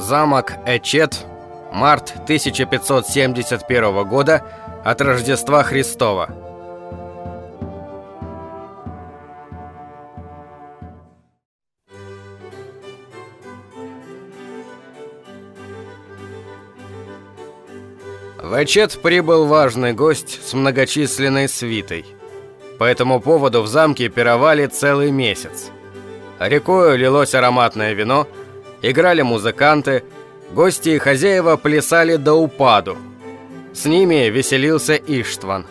Замок Эчет, март 1571 года от Рождества Христова. В Эчет прибыл важный гость с многочисленной свитой. По этому поводу в замке пировали целый месяц. Рекою лилось ароматное вино, играли музыканты, гости и хозяева плясали до упаду. С ними веселился Иштван.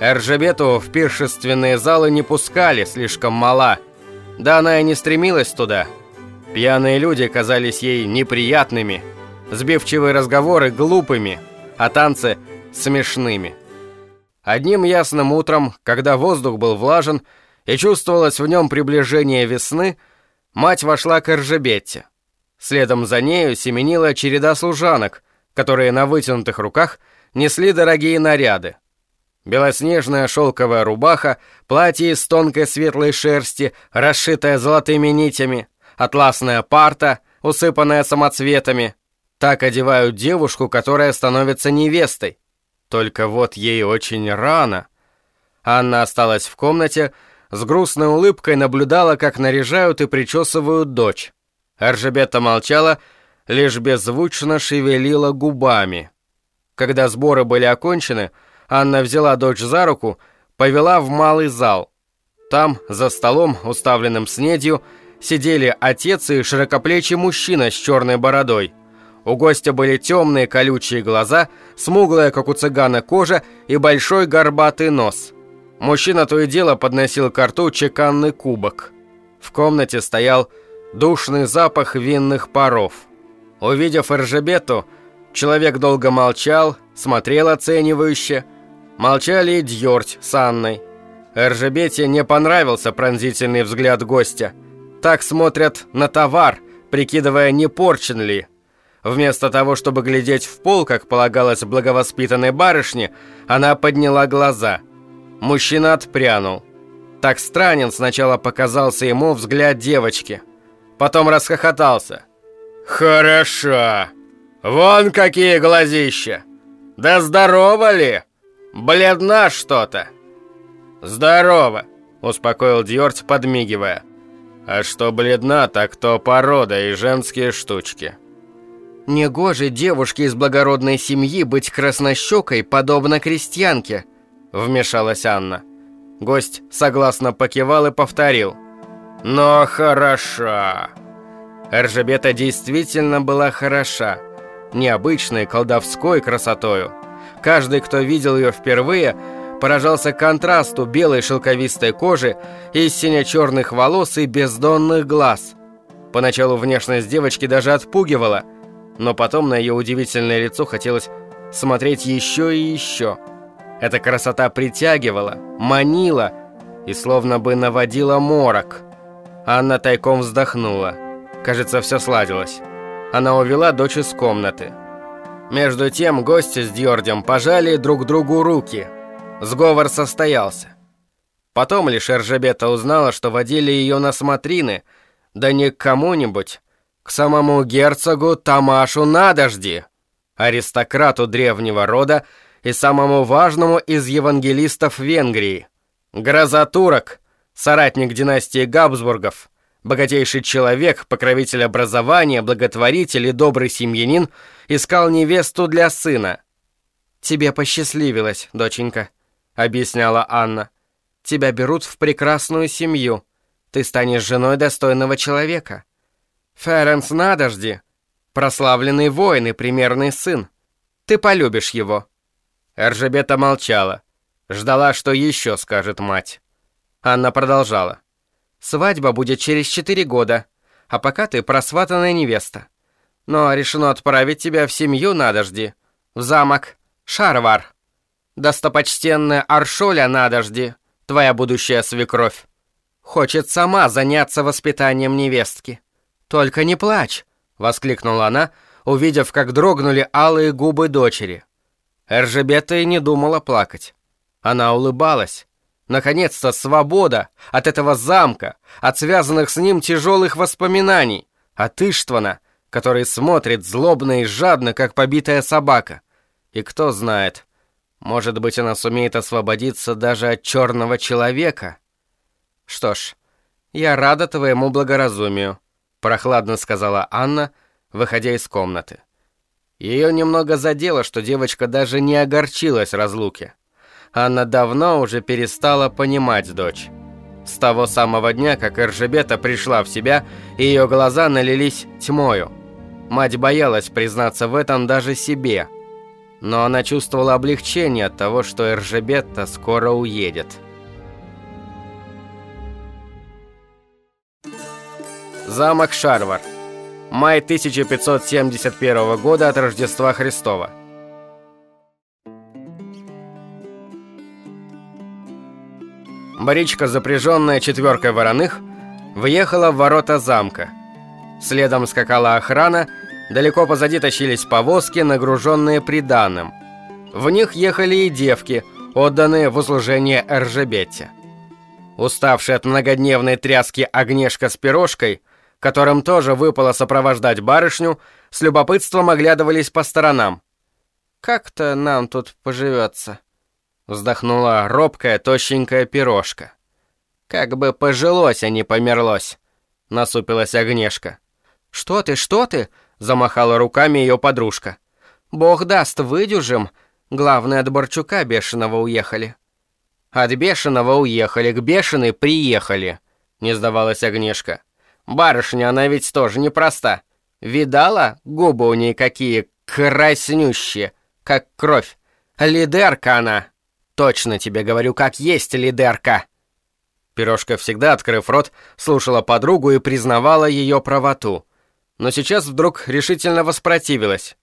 Эржебету в пиршественные залы не пускали, слишком мала. Да она и не стремилась туда. Пьяные люди казались ей неприятными, сбивчивые разговоры глупыми, а танцы смешными. Одним ясным утром, когда воздух был влажен и чувствовалось в нем приближение весны, мать вошла к Эржебетте. Следом за нею семенила череда служанок, которые на вытянутых руках несли дорогие наряды. Белоснежная шелковая рубаха, платье из тонкой светлой шерсти, расшитое золотыми нитями, атласная парта, усыпанная самоцветами. Так одевают девушку, которая становится невестой. Только вот ей очень рано. Анна осталась в комнате, с грустной улыбкой наблюдала, как наряжают и причесывают дочь. Аржебета молчала, лишь беззвучно шевелила губами. Когда сборы были окончены, Анна взяла дочь за руку, повела в малый зал. Там, за столом, уставленным снедью, сидели отец и широкоплечий мужчина с черной бородой. У гостя были темные колючие глаза, смуглая, как у цыгана, кожа и большой горбатый нос. Мужчина то и дело подносил к рту чеканный кубок. В комнате стоял душный запах винных паров. Увидев Эржебету, человек долго молчал, смотрел оценивающе. Молчали и Дьорть с Анной. Эржебете не понравился пронзительный взгляд гостя. Так смотрят на товар, прикидывая, не порчен ли. Вместо того, чтобы глядеть в пол, как полагалось благовоспитанной барышне, она подняла глаза. Мужчина отпрянул. Так странен сначала показался ему взгляд девочки – Потом расхохотался. «Хорошо. Вон какие глазища. Да здорово ли? Бледна что-то». «Здорово», — успокоил Дьорт, подмигивая. «А что бледна, так то порода и женские штучки». «Негоже девушке из благородной семьи быть краснощекой, подобно крестьянке», — вмешалась Анна. Гость согласно покивал и повторил. Но хороша. Эржебета действительно была хороша. Необычной колдовской красотою. Каждый, кто видел ее впервые, поражался контрасту белой шелковистой кожи и сине-черных волос и бездонных глаз. Поначалу внешность девочки даже отпугивала, но потом на ее удивительное лицо хотелось смотреть еще и еще. Эта красота притягивала, манила и словно бы наводила морок – Анна тайком вздохнула. Кажется, все сладилось. Она увела дочь из комнаты. Между тем гости с Дьордем пожали друг другу руки. Сговор состоялся. Потом лишь Эржебета узнала, что водили ее на смотрины, да не к кому-нибудь, к самому герцогу Тамашу Надожди, аристократу древнего рода и самому важному из евангелистов Венгрии. Гроза турок, соратник династии Габсбургов, богатейший человек, покровитель образования, благотворитель и добрый семьянин, искал невесту для сына. «Тебе посчастливилось, доченька», — объясняла Анна. «Тебя берут в прекрасную семью. Ты станешь женой достойного человека. Ференс Надожди, прославленный воин и примерный сын. Ты полюбишь его». Эржебета молчала, ждала, что еще скажет мать. Анна продолжала. «Свадьба будет через четыре года, а пока ты просватанная невеста. Но решено отправить тебя в семью Надожди, в замок Шарвар. Достопочтенная Аршоля Надожди, твоя будущая свекровь, хочет сама заняться воспитанием невестки. Только не плачь!» — воскликнула она, увидев, как дрогнули алые губы дочери. Эржебета и не думала плакать. Она улыбалась. Наконец-то свобода от этого замка, от связанных с ним тяжелых воспоминаний, от Иштвана, который смотрит злобно и жадно, как побитая собака. И кто знает, может быть, она сумеет освободиться даже от черного человека. Что ж, я рада твоему благоразумию, прохладно сказала Анна, выходя из комнаты. Ее немного задело, что девочка даже не огорчилась разлуке. Анна давно уже перестала понимать дочь. С того самого дня, как Эржебета пришла в себя, ее глаза налились тьмою. Мать боялась признаться в этом даже себе – но она чувствовала облегчение от того, что Эржебетта скоро уедет. Замок Шарвар. Май 1571 года от Рождества Христова. Баричка, запряженная четверкой вороных, въехала в ворота замка. Следом скакала охрана, Далеко позади тащились повозки, нагруженные приданым. В них ехали и девки, отданные в услужение Эржебете. Уставший от многодневной тряски Огнешка с пирожкой, которым тоже выпало сопровождать барышню, с любопытством оглядывались по сторонам. «Как-то нам тут поживется», — вздохнула робкая, тощенькая пирожка. «Как бы пожилось, а не померлось», — насупилась Огнешка. «Что ты, что ты?» Замахала руками ее подружка. «Бог даст, выдюжим. Главное, от Борчука бешеного уехали». «От бешеного уехали, к бешеной приехали», — не сдавалась Огнешка. «Барышня, она ведь тоже непроста. Видала? Губы у ней какие краснющие, как кровь. Лидерка она. Точно тебе говорю, как есть лидерка». Пирожка всегда, открыв рот, слушала подругу и признавала ее правоту но сейчас вдруг решительно воспротивилась.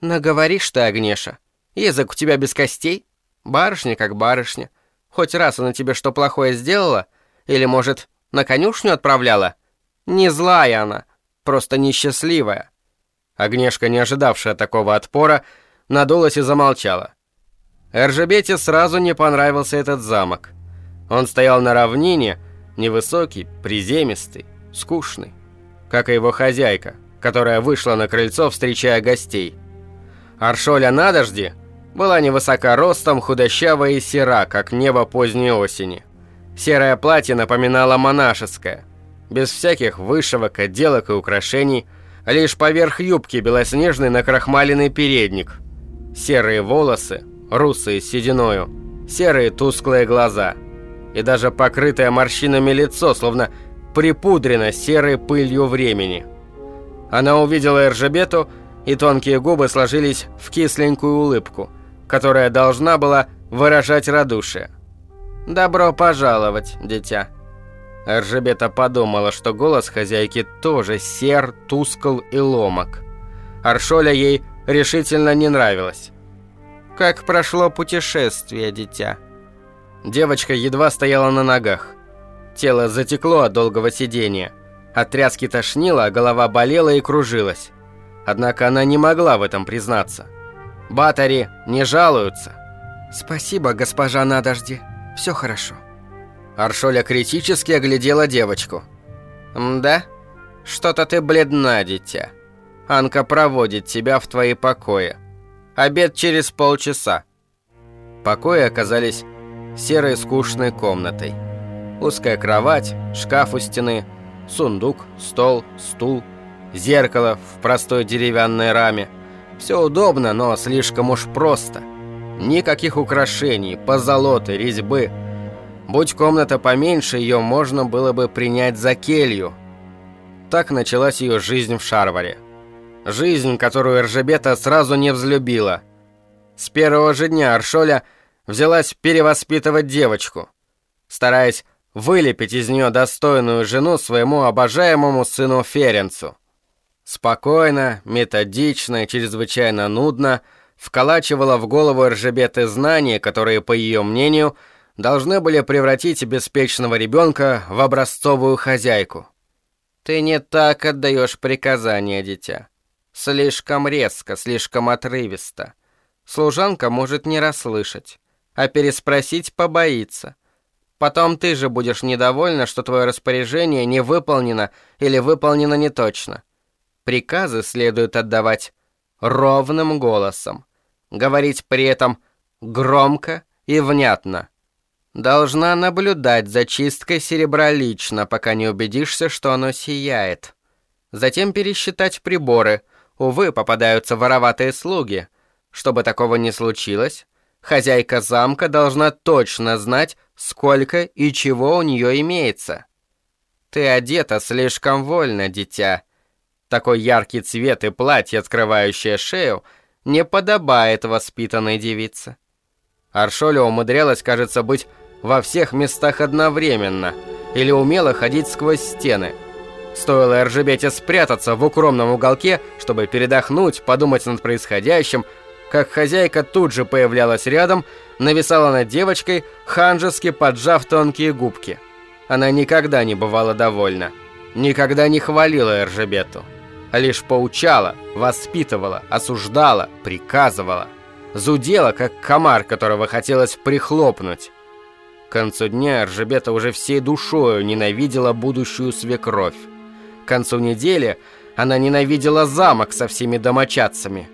«Наговоришь ты, Агнеша. Язык у тебя без костей. Барышня как барышня. Хоть раз она тебе что плохое сделала? Или, может, на конюшню отправляла? Не злая она, просто несчастливая». Агнешка, не ожидавшая такого отпора, надулась и замолчала. Эржебете сразу не понравился этот замок. Он стоял на равнине, невысокий, приземистый, скучный как и его хозяйка, которая вышла на крыльцо, встречая гостей. Аршоля на дожди была невысока ростом, худощавая и сера, как небо поздней осени. Серое платье напоминало монашеское, без всяких вышивок, отделок и украшений, лишь поверх юбки белоснежный накрахмаленный передник. Серые волосы, русые с сединою, серые тусклые глаза и даже покрытое морщинами лицо, словно припудрена серой пылью времени. Она увидела Эржебету, и тонкие губы сложились в кисленькую улыбку, которая должна была выражать радушие. «Добро пожаловать, дитя». Эржебета подумала, что голос хозяйки тоже сер, тускл и ломок. Аршоля ей решительно не нравилась. «Как прошло путешествие, дитя?» Девочка едва стояла на ногах. Тело затекло от долгого сидения. От тряски тошнило, а голова болела и кружилась. Однако она не могла в этом признаться. Батари не жалуются. «Спасибо, госпожа на дожде. Все хорошо». Аршоля критически оглядела девочку. «Да? Что-то ты бледна, дитя. Анка проводит тебя в твои покои. Обед через полчаса». Покои оказались серой скучной комнатой. Узкая кровать, шкаф у стены, сундук, стол, стул, зеркало в простой деревянной раме. Все удобно, но слишком уж просто. Никаких украшений, позолоты, резьбы. Будь комната поменьше, ее можно было бы принять за келью. Так началась ее жизнь в Шарваре. Жизнь, которую Эржебета сразу не взлюбила. С первого же дня Аршоля взялась перевоспитывать девочку. Стараясь вылепить из нее достойную жену своему обожаемому сыну Ференцу. Спокойно, методично и чрезвычайно нудно вколачивала в голову Эржебеты знания, которые, по ее мнению, должны были превратить беспечного ребенка в образцовую хозяйку. «Ты не так отдаешь приказания, дитя. Слишком резко, слишком отрывисто. Служанка может не расслышать, а переспросить побоится». Потом ты же будешь недовольна, что твое распоряжение не выполнено или выполнено неточно. Приказы следует отдавать ровным голосом, говорить при этом громко и внятно. Должна наблюдать за чисткой серебра лично, пока не убедишься, что оно сияет. Затем пересчитать приборы. Увы, попадаются вороватые слуги. Чтобы такого не случилось, хозяйка замка должна точно знать, сколько и чего у нее имеется. Ты одета слишком вольно, дитя. Такой яркий цвет и платье, открывающее шею, не подобает воспитанной девице. Аршоля умудрялась, кажется, быть во всех местах одновременно или умела ходить сквозь стены. Стоило Эржебете спрятаться в укромном уголке, чтобы передохнуть, подумать над происходящим, как хозяйка тут же появлялась рядом, нависала над девочкой, ханжески поджав тонкие губки. Она никогда не бывала довольна, никогда не хвалила Эржебету а лишь поучала, воспитывала, осуждала, приказывала. Зудела, как комар, которого хотелось прихлопнуть. К концу дня Ржебета уже всей душою ненавидела будущую свекровь. К концу недели она ненавидела замок со всеми домочадцами.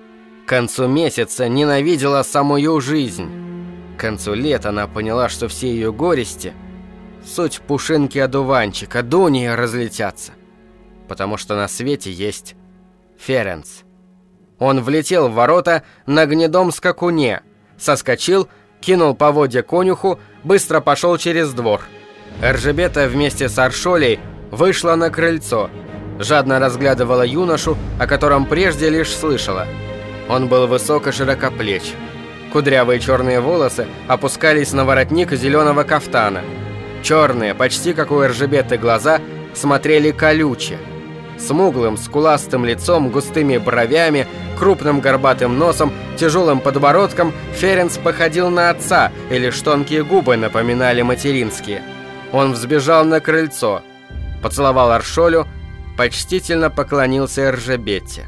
К концу месяца ненавидела самую жизнь. К концу лета она поняла, что все ее горести — суть пушинки-одуванчика, дуния разлетятся потому что на свете есть Ференц. Он влетел в ворота на гнедом скакуне, соскочил, кинул поводья конюху, быстро пошел через двор. Эржебета вместе с Аршолей вышла на крыльцо, жадно разглядывала юношу, о котором прежде лишь слышала. Он был высок и широкоплеч. Кудрявые черные волосы опускались на воротник зеленого кафтана. Черные, почти как у Эржебеты глаза, смотрели колюче – Смуглым, скуластым лицом, густыми бровями, крупным горбатым носом, тяжелым подбородком Ференц походил на отца, и лишь тонкие губы напоминали материнские. Он взбежал на крыльцо, поцеловал Аршолю, почтительно поклонился Эржебетте.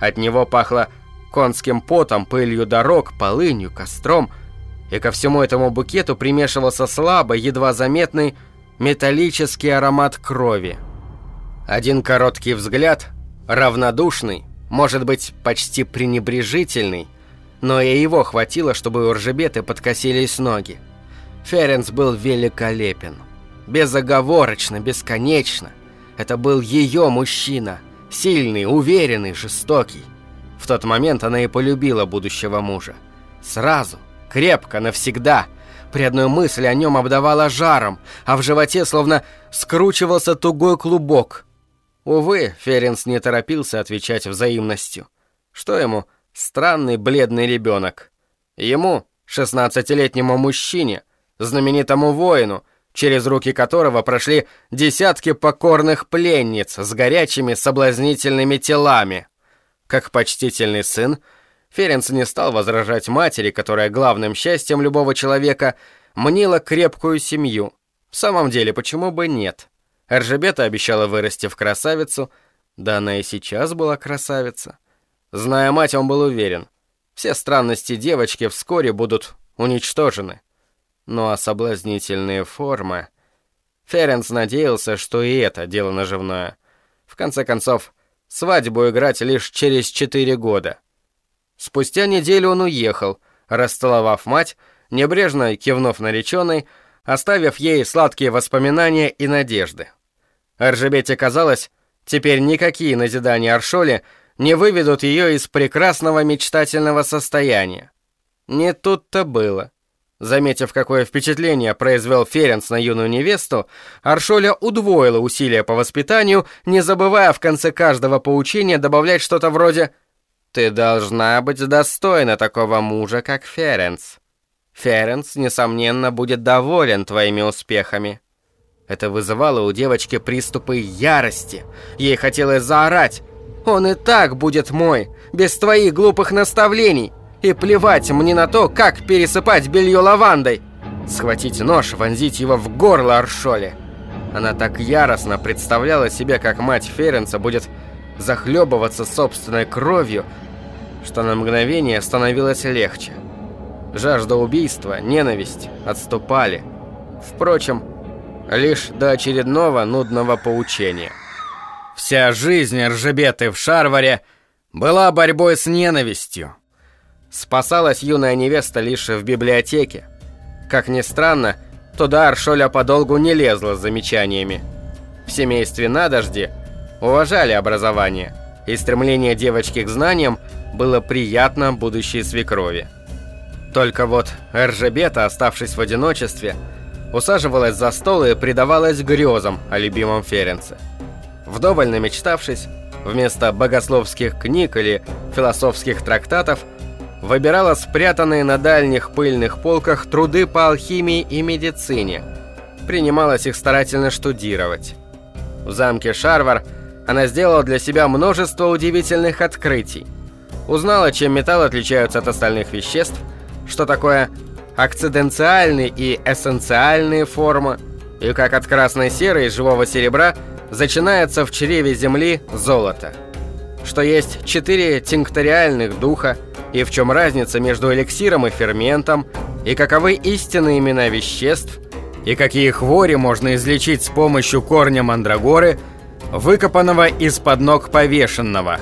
От него пахло конским потом, пылью дорог, полынью, костром, и ко всему этому букету примешивался слабый, едва заметный металлический аромат крови. Один короткий взгляд, равнодушный, может быть, почти пренебрежительный, но и его хватило, чтобы у Ржебеты подкосились ноги. Ференс был великолепен. Безоговорочно, бесконечно. Это был ее мужчина. Сильный, уверенный, жестокий. В тот момент она и полюбила будущего мужа. Сразу, крепко, навсегда. При одной мысли о нем обдавала жаром, а в животе словно скручивался тугой клубок – Увы, Ференс не торопился отвечать взаимностью. Что ему странный бледный ребенок? Ему, шестнадцатилетнему мужчине, знаменитому воину, через руки которого прошли десятки покорных пленниц с горячими соблазнительными телами. Как почтительный сын, Ференс не стал возражать матери, которая главным счастьем любого человека мнила крепкую семью. В самом деле, почему бы нет? Эржебета обещала вырасти в красавицу, да она и сейчас была красавица. Зная мать, он был уверен, все странности девочки вскоре будут уничтожены. Ну а соблазнительные формы... Ференс надеялся, что и это дело наживное. В конце концов, свадьбу играть лишь через четыре года. Спустя неделю он уехал, расцеловав мать, небрежно кивнув нареченной, оставив ей сладкие воспоминания и надежды. Аржебете казалось, теперь никакие назидания Аршоле не выведут ее из прекрасного мечтательного состояния. Не тут-то было. Заметив, какое впечатление произвел Ференс на юную невесту, Аршоля удвоила усилия по воспитанию, не забывая в конце каждого поучения добавлять что-то вроде «Ты должна быть достойна такого мужа, как Ференс. Ференс, несомненно, будет доволен твоими успехами». Это вызывало у девочки приступы ярости. Ей хотелось заорать. «Он и так будет мой, без твоих глупых наставлений. И плевать мне на то, как пересыпать белье лавандой. Схватить нож, вонзить его в горло Аршоле». Она так яростно представляла себе, как мать Ференца будет захлебываться собственной кровью, что на мгновение становилось легче. Жажда убийства, ненависть отступали. Впрочем, лишь до очередного нудного поучения. Вся жизнь Ржебеты в Шарваре была борьбой с ненавистью. Спасалась юная невеста лишь в библиотеке. Как ни странно, туда Аршоля подолгу не лезла с замечаниями. В семействе Надожди уважали образование, и стремление девочки к знаниям было приятно будущей свекрови. Только вот Эржебета, оставшись в одиночестве, усаживалась за стол и предавалась грезам о любимом Ференце. Вдоволь намечтавшись, вместо богословских книг или философских трактатов выбирала спрятанные на дальних пыльных полках труды по алхимии и медицине, принималась их старательно штудировать. В замке Шарвар она сделала для себя множество удивительных открытий. Узнала, чем металлы отличаются от остальных веществ, что такое акциденциальные и эссенциальные формы, и как от красной серы и живого серебра начинается в чреве Земли золото. Что есть четыре тинкториальных духа, и в чем разница между эликсиром и ферментом, и каковы истинные имена веществ, и какие хвори можно излечить с помощью корня мандрагоры, выкопанного из-под ног повешенного.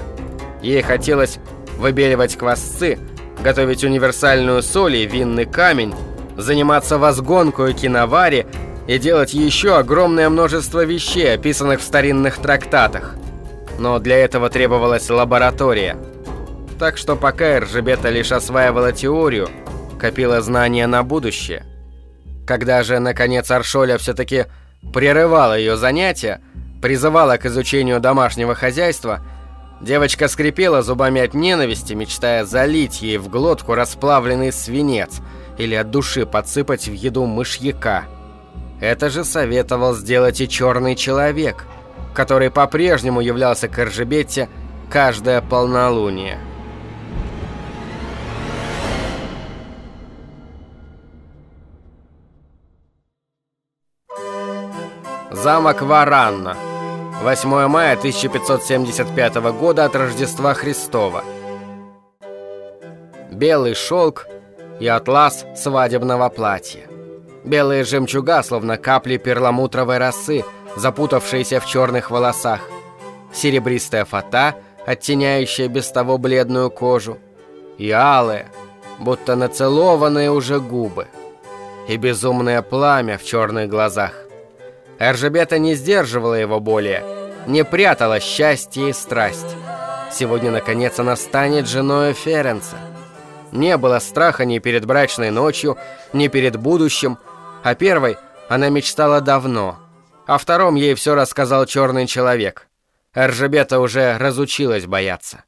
Ей хотелось выбеливать квасцы, готовить универсальную соль и винный камень, заниматься возгонкой киновари и делать еще огромное множество вещей, описанных в старинных трактатах. Но для этого требовалась лаборатория. Так что пока Эржебета лишь осваивала теорию, копила знания на будущее. Когда же, наконец, Аршоля все-таки прерывала ее занятия, призывала к изучению домашнего хозяйства – Девочка скрипела зубами от ненависти, мечтая залить ей в глотку расплавленный свинец или от души подсыпать в еду мышьяка. Это же советовал сделать и черный человек, который по-прежнему являлся к Эржебетте каждое полнолуние. Замок Варанна 8 мая 1575 года от Рождества Христова. Белый шелк и атлас свадебного платья. Белые жемчуга, словно капли перламутровой росы, запутавшиеся в черных волосах. Серебристая фата, оттеняющая без того бледную кожу. И алые, будто нацелованные уже губы. И безумное пламя в черных глазах. Эржебета не сдерживала его более, не прятала счастье и страсть. Сегодня, наконец, она станет женой Ференца. Не было страха ни перед брачной ночью, ни перед будущим. О первой она мечтала давно. О втором ей все рассказал черный человек. Эржебета уже разучилась бояться.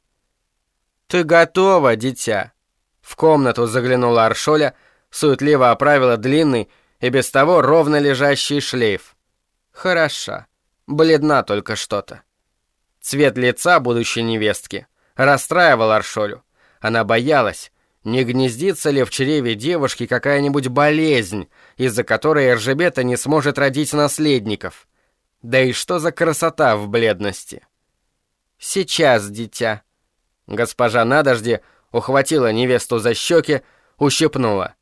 «Ты готова, дитя?» В комнату заглянула Аршоля, суетливо оправила длинный и без того ровно лежащий шлейф. Хороша. Бледна только что-то. Цвет лица будущей невестки расстраивал Аршолю. Она боялась, не гнездится ли в чреве девушки какая-нибудь болезнь, из-за которой Эржебета не сможет родить наследников. Да и что за красота в бледности? Сейчас, дитя. Госпожа Надожди ухватила невесту за щеки, ущипнула.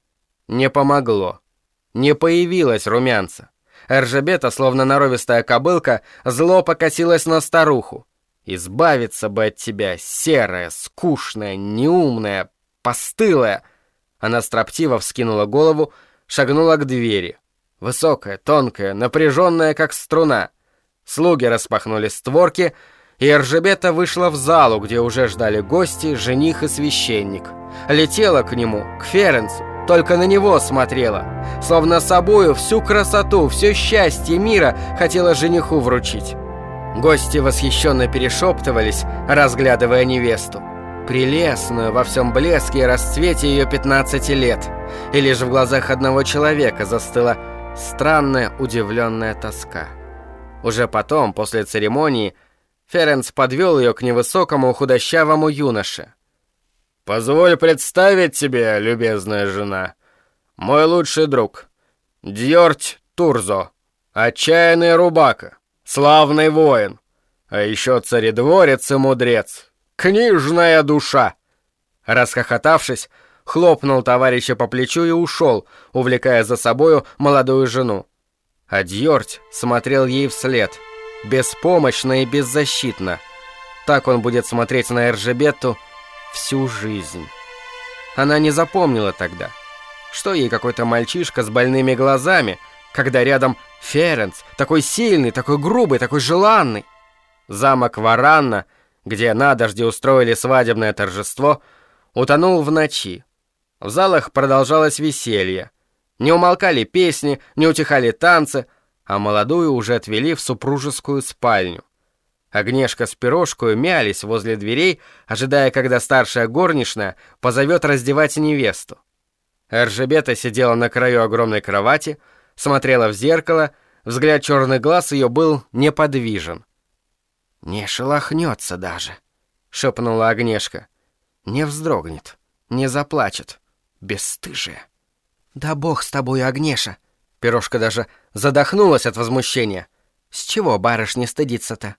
Не помогло. Не появилось румянца. Эржебета, словно норовистая кобылка, зло покосилась на старуху. «Избавиться бы от тебя, серая, скучная, неумная, постылая!» Она строптиво вскинула голову, шагнула к двери. Высокая, тонкая, напряженная, как струна. Слуги распахнули створки, и Эржебета вышла в залу, где уже ждали гости, жених и священник. Летела к нему, к Ференцу, только на него смотрела. Словно собою всю красоту, все счастье мира хотела жениху вручить. Гости восхищенно перешептывались, разглядывая невесту. Прелестную во всем блеске и расцвете ее 15 лет. И лишь в глазах одного человека застыла странная удивленная тоска. Уже потом, после церемонии, Ференц подвел ее к невысокому худощавому юноше. Позволь представить тебе, любезная жена, мой лучший друг, Дьорть Турзо, отчаянный рубака, славный воин, а еще царедворец и мудрец, книжная душа. Расхохотавшись, хлопнул товарища по плечу и ушел, увлекая за собою молодую жену. А Дьорть смотрел ей вслед, беспомощно и беззащитно. Так он будет смотреть на Эржебетту всю жизнь. Она не запомнила тогда, что ей какой-то мальчишка с больными глазами, когда рядом Ференц, такой сильный, такой грубый, такой желанный. Замок Варанна, где на дожде устроили свадебное торжество, утонул в ночи. В залах продолжалось веселье. Не умолкали песни, не утихали танцы, а молодую уже отвели в супружескую спальню. Огнешка с пирожкой мялись возле дверей, ожидая, когда старшая горничная позовет раздевать невесту. Эржебета сидела на краю огромной кровати, смотрела в зеркало, взгляд черных глаз ее был неподвижен. «Не шелохнется даже», — шепнула Огнешка. «Не вздрогнет, не заплачет. Бесстыжие». «Да бог с тобой, Агнеша!» Пирожка даже задохнулась от возмущения. «С чего барышня стыдится-то?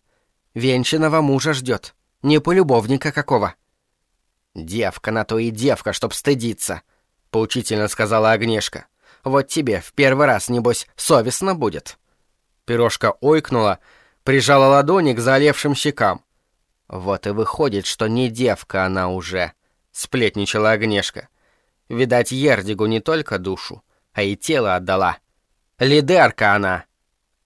Венчанного мужа ждет, не полюбовника какого». «Девка на то и девка, чтоб стыдиться», — поучительно сказала Агнешка. «Вот тебе в первый раз, небось, совестно будет». Пирожка ойкнула, прижала ладони к заолевшим щекам. «Вот и выходит, что не девка она уже», — сплетничала Агнешка. Видать, Ердигу не только душу, а и тело отдала. Лидерка она!»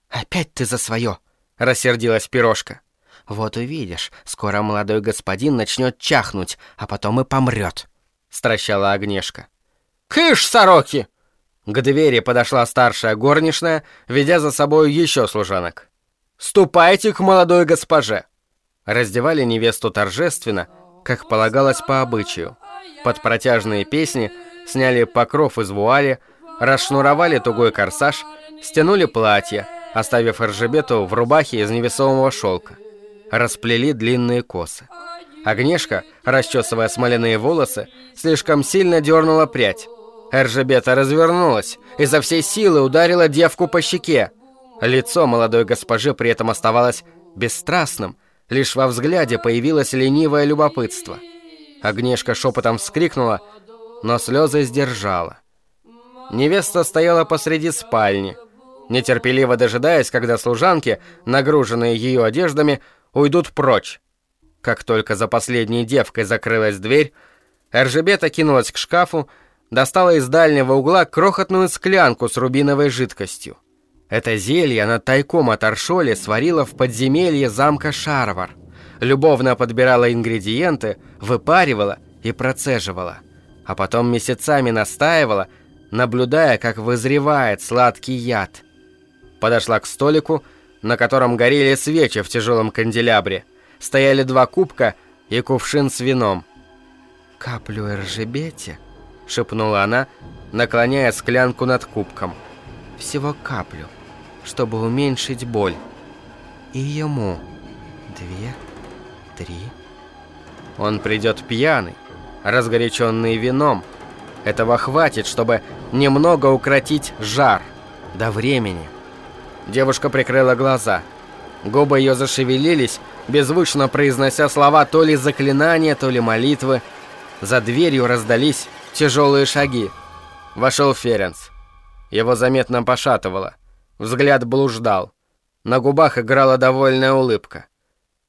«Опять ты за свое!» — рассердилась пирожка. «Вот увидишь, скоро молодой господин начнет чахнуть, а потом и помрет», — стращала Огнешка. «Кыш, сороки!» К двери подошла старшая горничная, ведя за собой еще служанок. «Ступайте к молодой госпоже!» Раздевали невесту торжественно, как полагалось по обычаю. Под протяжные песни сняли покров из вуали, расшнуровали тугой корсаж, стянули платье, оставив Ржебету в рубахе из невесомого шелка. Расплели длинные косы. Огнешка, расчесывая смоляные волосы, слишком сильно дернула прядь. Эржебета развернулась и за всей силы ударила девку по щеке. Лицо молодой госпожи при этом оставалось бесстрастным, лишь во взгляде появилось ленивое любопытство – Огнешка шепотом вскрикнула, но слезы сдержала. Невеста стояла посреди спальни, нетерпеливо дожидаясь, когда служанки, нагруженные ее одеждами, уйдут прочь. Как только за последней девкой закрылась дверь, Эржебета кинулась к шкафу, достала из дальнего угла крохотную склянку с рубиновой жидкостью. Это зелье она тайком от Аршоли сварила в подземелье замка Шарвар любовно подбирала ингредиенты, выпаривала и процеживала. А потом месяцами настаивала, наблюдая, как вызревает сладкий яд. Подошла к столику, на котором горели свечи в тяжелом канделябре. Стояли два кубка и кувшин с вином. «Каплю эржебете», — шепнула она, наклоняя склянку над кубком. «Всего каплю, чтобы уменьшить боль. И ему две три. Он придет пьяный, разгоряченный вином. Этого хватит, чтобы немного укротить жар до времени. Девушка прикрыла глаза. Губы ее зашевелились, беззвучно произнося слова то ли заклинания, то ли молитвы. За дверью раздались тяжелые шаги. Вошел Ференц. Его заметно пошатывало. Взгляд блуждал. На губах играла довольная улыбка.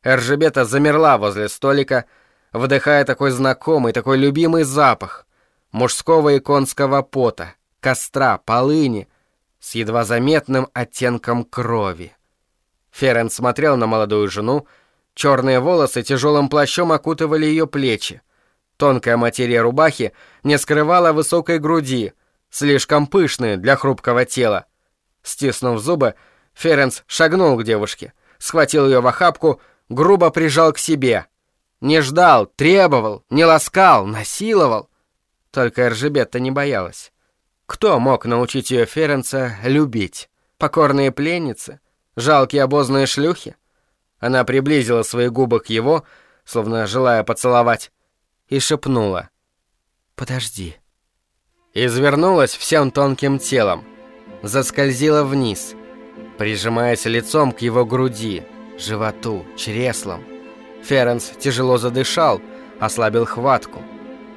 Эржебета замерла возле столика, вдыхая такой знакомый, такой любимый запах мужского и конского пота, костра, полыни, с едва заметным оттенком крови. Ферен смотрел на молодую жену, черные волосы тяжелым плащом окутывали ее плечи. Тонкая материя рубахи не скрывала высокой груди, слишком пышные для хрупкого тела. Стиснув зубы, Ференс шагнул к девушке, схватил ее в охапку, грубо прижал к себе. Не ждал, требовал, не ласкал, насиловал. Только Эржебетта не боялась. Кто мог научить ее Ференца любить? Покорные пленницы? Жалкие обозные шлюхи? Она приблизила свои губы к его, словно желая поцеловать, и шепнула. «Подожди». Извернулась всем тонким телом, заскользила вниз, прижимаясь лицом к его груди, животу, чреслам. Ференс тяжело задышал, ослабил хватку.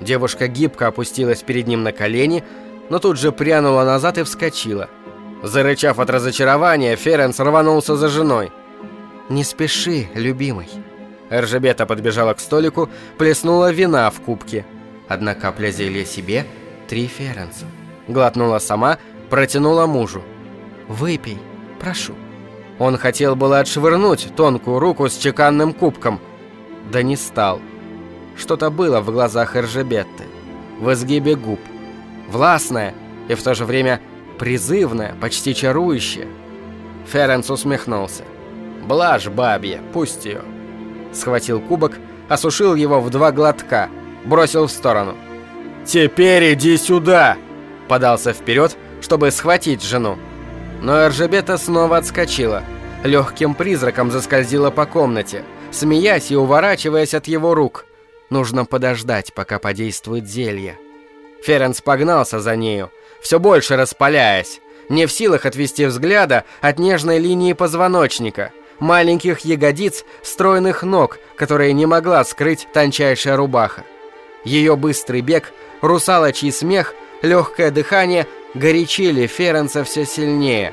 Девушка гибко опустилась перед ним на колени, но тут же прянула назад и вскочила. Зарычав от разочарования, Ференс рванулся за женой. «Не спеши, любимый». Эржебета подбежала к столику, плеснула вина в кубке. Одна капля зелья себе, три Ференсу. Глотнула сама, протянула мужу. «Выпей, прошу». Он хотел было отшвырнуть тонкую руку с чеканным кубком, да не стал. Что-то было в глазах Эржебетты, в изгибе губ. Властное и в то же время призывное, почти чарующее. Ференс усмехнулся. «Блажь бабья, пусть ее». Схватил кубок, осушил его в два глотка, бросил в сторону. «Теперь иди сюда!» Подался вперед, чтобы схватить жену. Но Эржебета снова отскочила. Легким призраком заскользила по комнате, смеясь и уворачиваясь от его рук. Нужно подождать, пока подействует зелье. Ференс погнался за нею, все больше распаляясь, не в силах отвести взгляда от нежной линии позвоночника, маленьких ягодиц, стройных ног, которые не могла скрыть тончайшая рубаха. Ее быстрый бег, русалочий смех, легкое дыхание горячили Ференса все сильнее.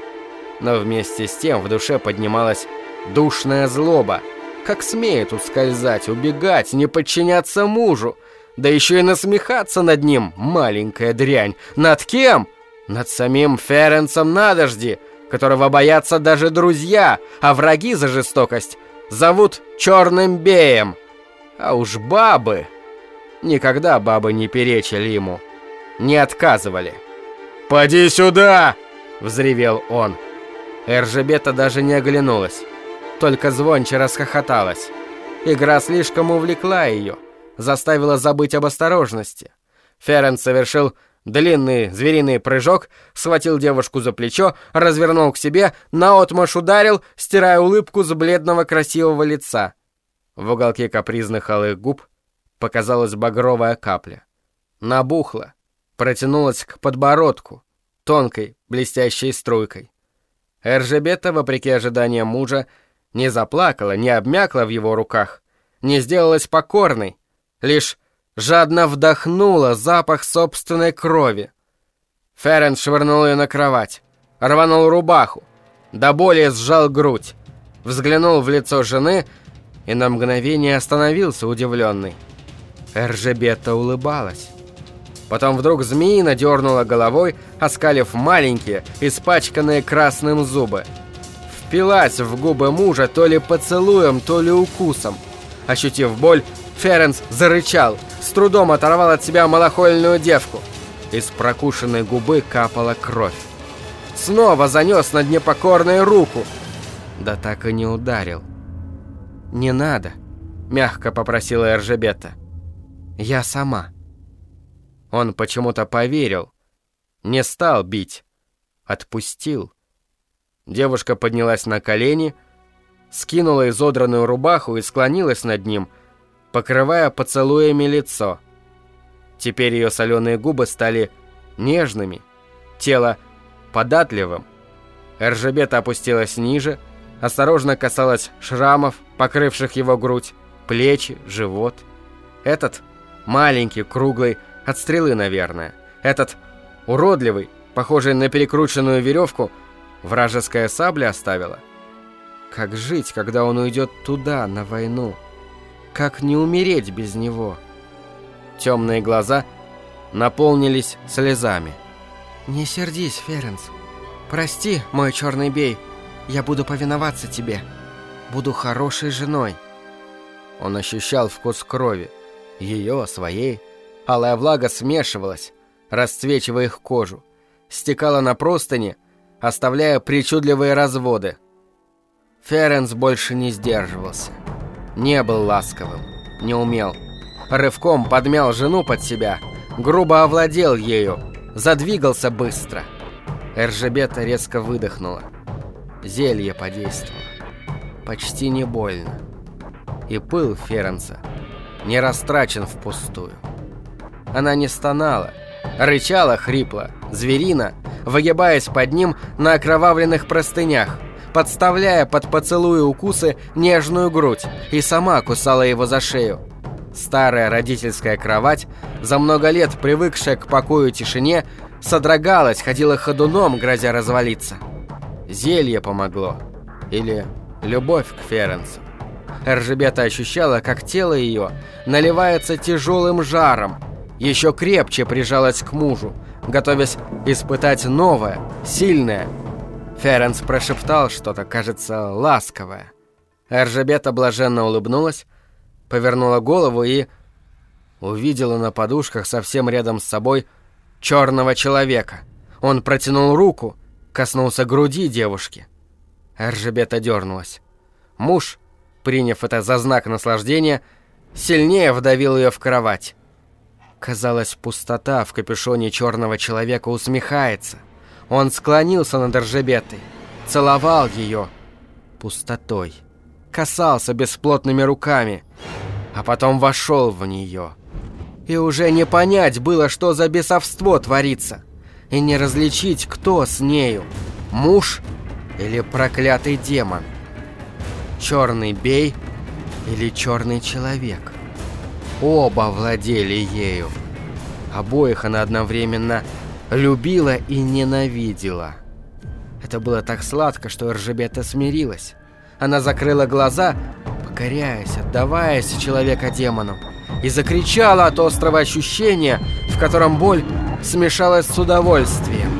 Но вместе с тем в душе поднималась душная злоба. Как смеет ускользать, убегать, не подчиняться мужу, да еще и насмехаться над ним, маленькая дрянь. Над кем? Над самим Ференсом Надожди, которого боятся даже друзья, а враги за жестокость зовут Черным Беем. А уж бабы... Никогда бабы не перечили ему, не отказывали. «Поди сюда!» — взревел он. Эржебета даже не оглянулась, только звонче расхохоталась. Игра слишком увлекла ее заставила забыть об осторожности. Ферен совершил длинный звериный прыжок, схватил девушку за плечо, развернул к себе, наотмашь ударил, стирая улыбку с бледного красивого лица. В уголке капризных алых губ показалась багровая капля. Набухла, протянулась к подбородку, тонкой, блестящей струйкой. Эржебета, вопреки ожиданиям мужа, не заплакала, не обмякла в его руках, не сделалась покорной, лишь жадно вдохнула запах собственной крови. Ферен швырнул ее на кровать, рванул рубаху, до боли сжал грудь, взглянул в лицо жены и на мгновение остановился удивленный. Эржебета улыбалась. Потом вдруг змеина дернула головой, оскалив маленькие, испачканные красным зубы. Впилась в губы мужа то ли поцелуем, то ли укусом. Ощутив боль, Ференс зарычал, с трудом оторвал от себя малохольную девку. Из прокушенной губы капала кровь. Снова занес над непокорной руку. Да так и не ударил. «Не надо», — мягко попросила Эржебета. «Я сама». Он почему-то поверил. Не стал бить. Отпустил. Девушка поднялась на колени, скинула изодранную рубаху и склонилась над ним — покрывая поцелуями лицо. Теперь ее соленые губы стали нежными, тело податливым. Эржебета опустилась ниже, осторожно касалась шрамов, покрывших его грудь, плечи, живот. Этот маленький, круглый, от стрелы, наверное. Этот уродливый, похожий на перекрученную веревку, вражеская сабля оставила. Как жить, когда он уйдет туда, на войну? Как не умереть без него? Темные глаза наполнились слезами. «Не сердись, Ференс. Прости, мой черный бей. Я буду повиноваться тебе. Буду хорошей женой». Он ощущал вкус крови. Ее, своей. Алая влага смешивалась, расцвечивая их кожу. Стекала на простыни, оставляя причудливые разводы. Ференс больше не сдерживался не был ласковым, не умел. Рывком подмял жену под себя, грубо овладел ею, задвигался быстро. Эржебета резко выдохнула. Зелье подействовало. Почти не больно. И пыл Ференса не растрачен впустую. Она не стонала, рычала хрипло, зверина, выгибаясь под ним на окровавленных простынях – подставляя под поцелуи укусы нежную грудь, и сама кусала его за шею. Старая родительская кровать, за много лет привыкшая к покою и тишине, содрогалась, ходила ходуном, грозя развалиться. Зелье помогло. Или любовь к Ференсу. Эржебета ощущала, как тело ее наливается тяжелым жаром, еще крепче прижалась к мужу, готовясь испытать новое, сильное. Ференс прошептал что-то, кажется, ласковое. Эржебета блаженно улыбнулась, повернула голову и увидела на подушках совсем рядом с собой черного человека. Он протянул руку, коснулся груди девушки. Эржебета дернулась. Муж, приняв это за знак наслаждения, сильнее вдавил ее в кровать. Казалось, пустота в капюшоне черного человека усмехается. Он склонился над Эржебетой, целовал ее пустотой, касался бесплотными руками, а потом вошел в нее. И уже не понять было, что за бесовство творится, и не различить, кто с нею, муж или проклятый демон, черный бей или черный человек. Оба владели ею. Обоих она одновременно любила и ненавидела. Это было так сладко, что Ржебета смирилась. Она закрыла глаза, покоряясь, отдаваясь человека-демону, и закричала от острого ощущения, в котором боль смешалась с удовольствием.